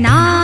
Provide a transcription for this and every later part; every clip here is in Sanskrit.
நான்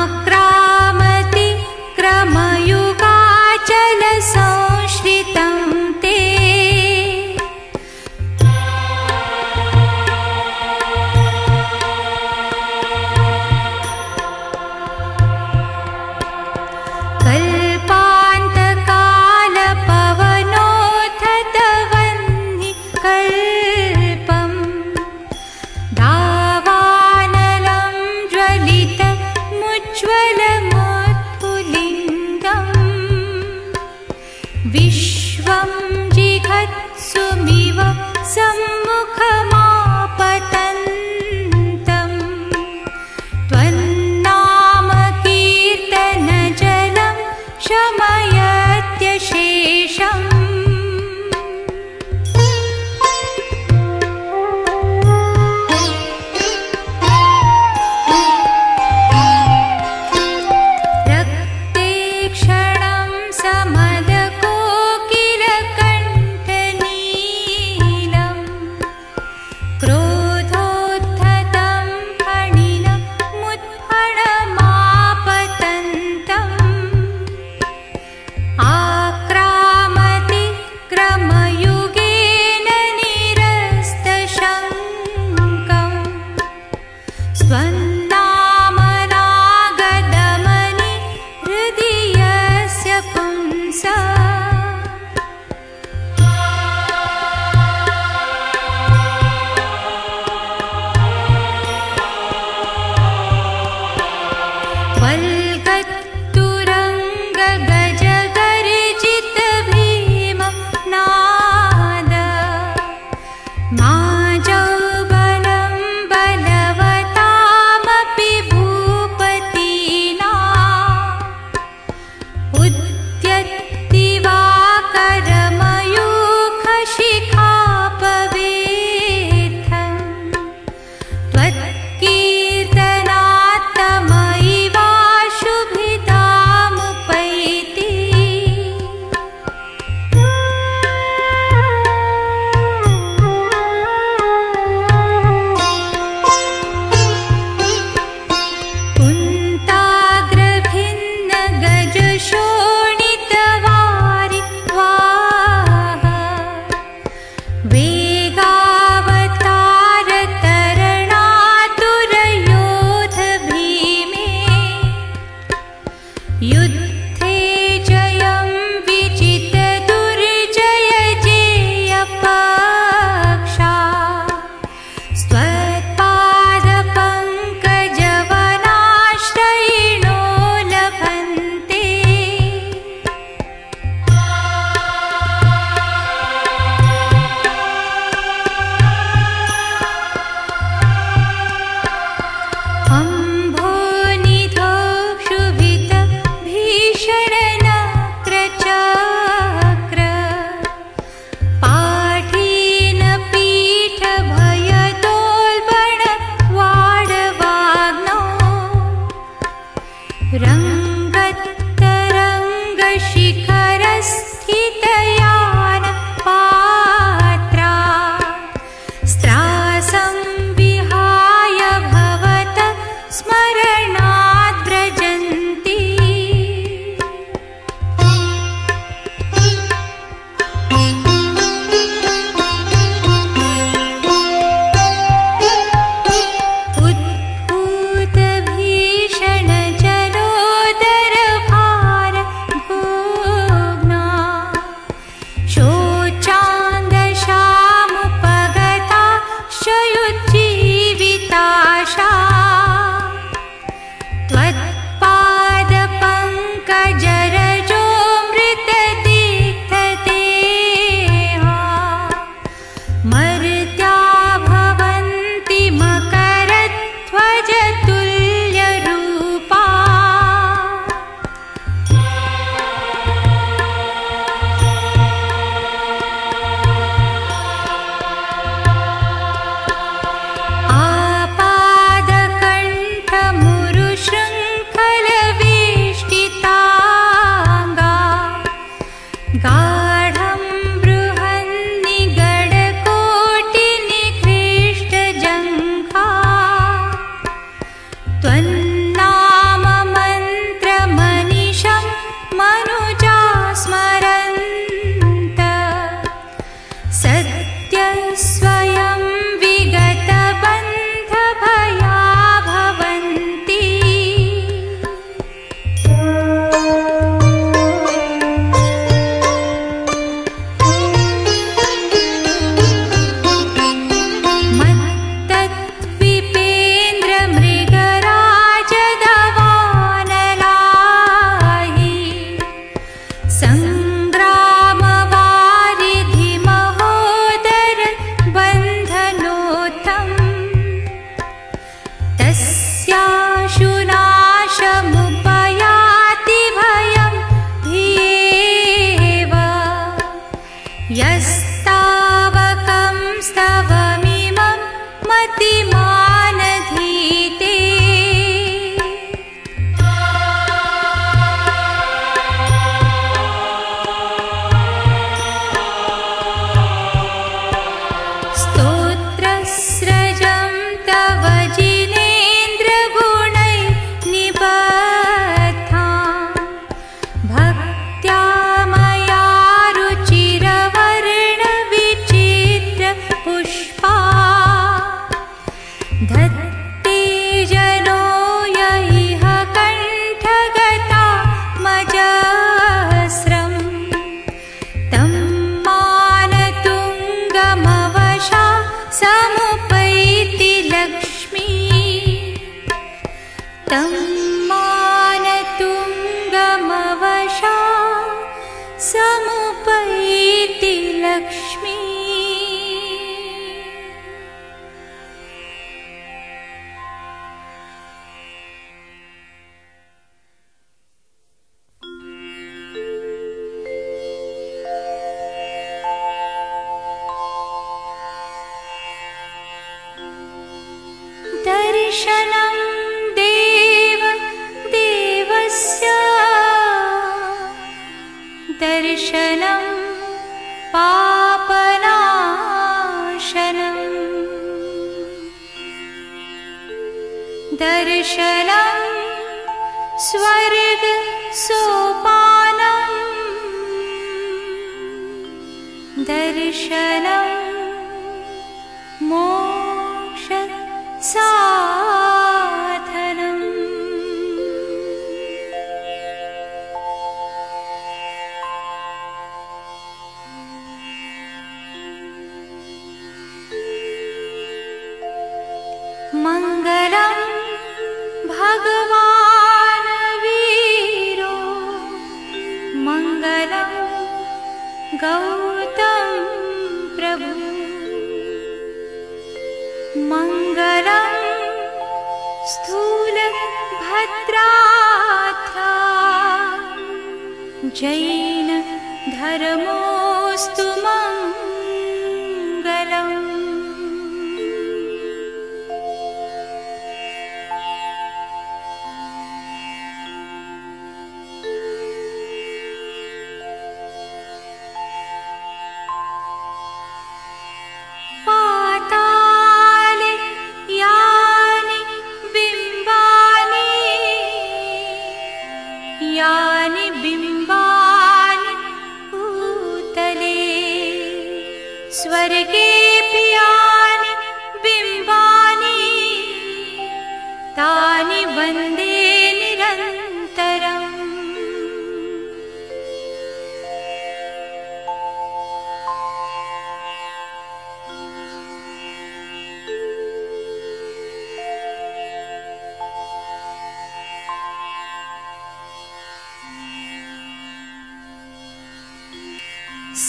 रङ्गतरङ्गशिखरस्थितया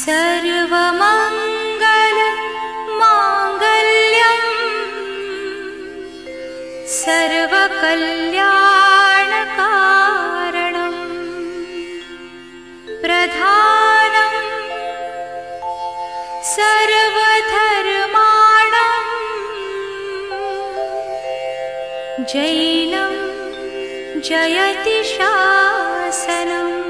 सर्वमङ्गल माङ्गल्यम्। सर्वकल्याणकारणम्। प्रधानम्। सर्वधर्माणम्। जैनं जयति शासनम्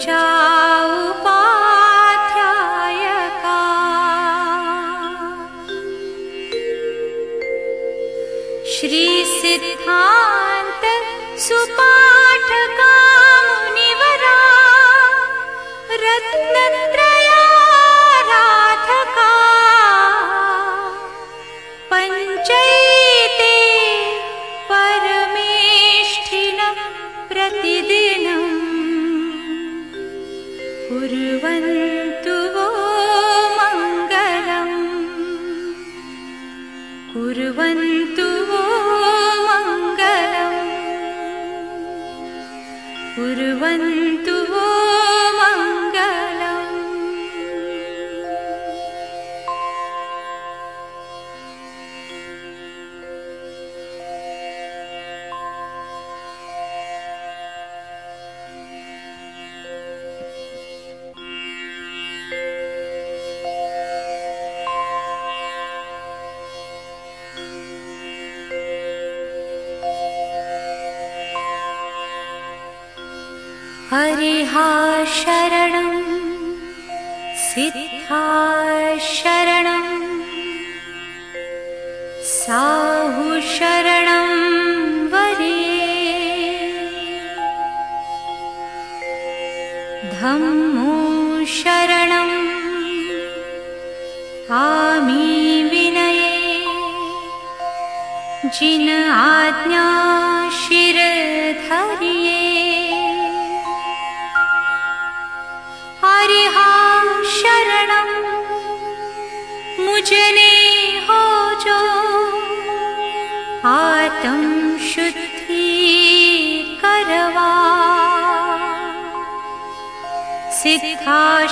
child. साहु शरणं वरे। धम्मो शरणं आमी विनये। जिन आज्ञा शिर धरिये। हरिहा शरणं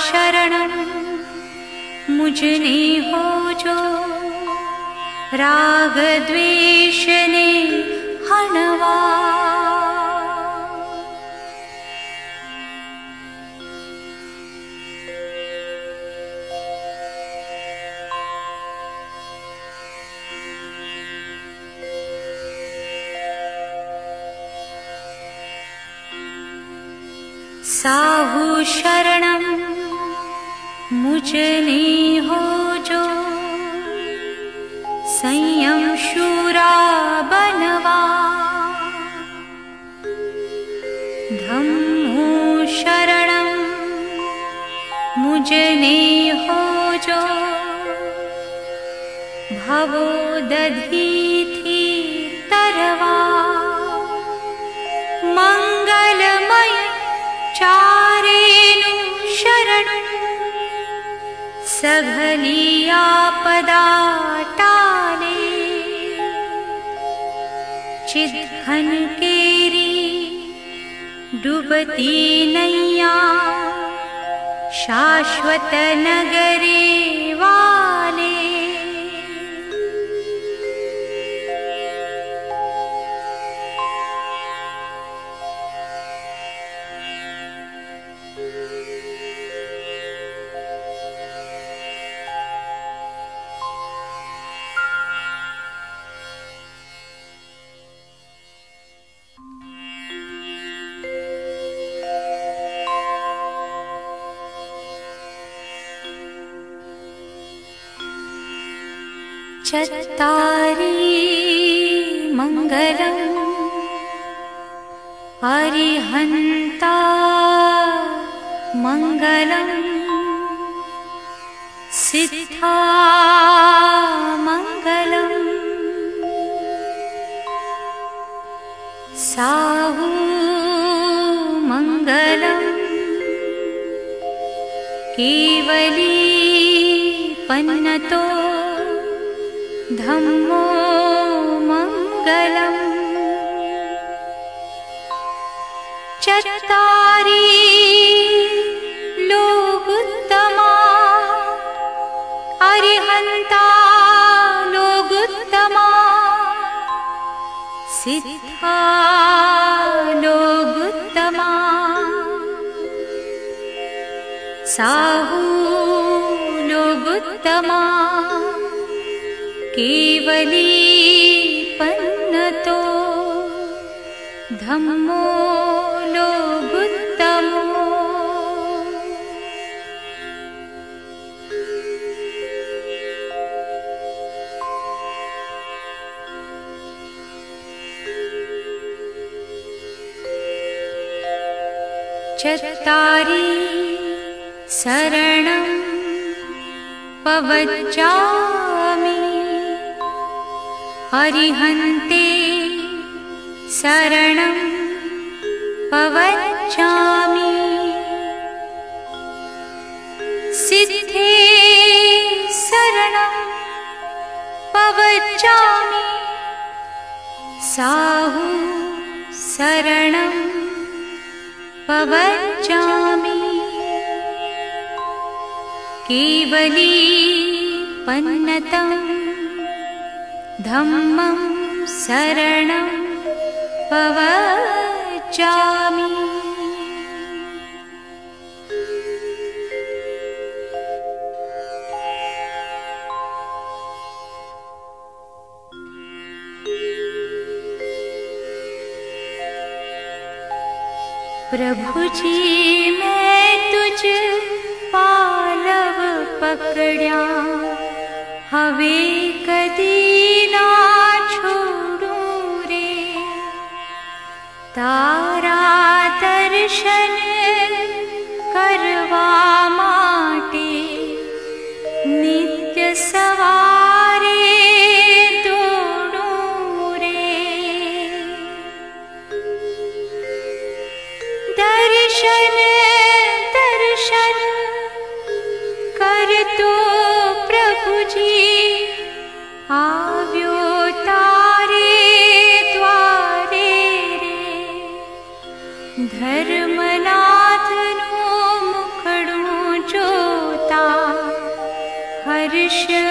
शरणं मुझने हो जो राग द्वेषने हणवा। साहु मुझने हो जो। संयम शूरा बनवा। धम्मो शरणं मुझने हो जो। भवो दधीथी टाले चिद्घन केरी डुबती नैया शाश्वत चत्तारि मङ्गलम्। हरिहन्ता मङ्गलम्। सिद्धा मङ्गलम्। साहू मङ्गलम्। केवली पन्नतो धम्मो मङ्गलम् चत्तारि लोगुत्तमा अरिहन्ता लोगुत्तमा सिद्धा लोगुत्तमा साहू लोगुत्तमा केवली पन्नतो। धम्मो लोगुत्तमो चत्तारि शरणं पवच्चामि हरिहन्ते शरणं पवच्चामि सिद्धे शरणं पवच्चामि साहु शरणं पवच्चामि केवली पन्नतं धम्मं शरणं पवचामि। प्रभु जी मैं तुझ पालव पकड़्या। हवे दर्शन नित्य सवारे Krishna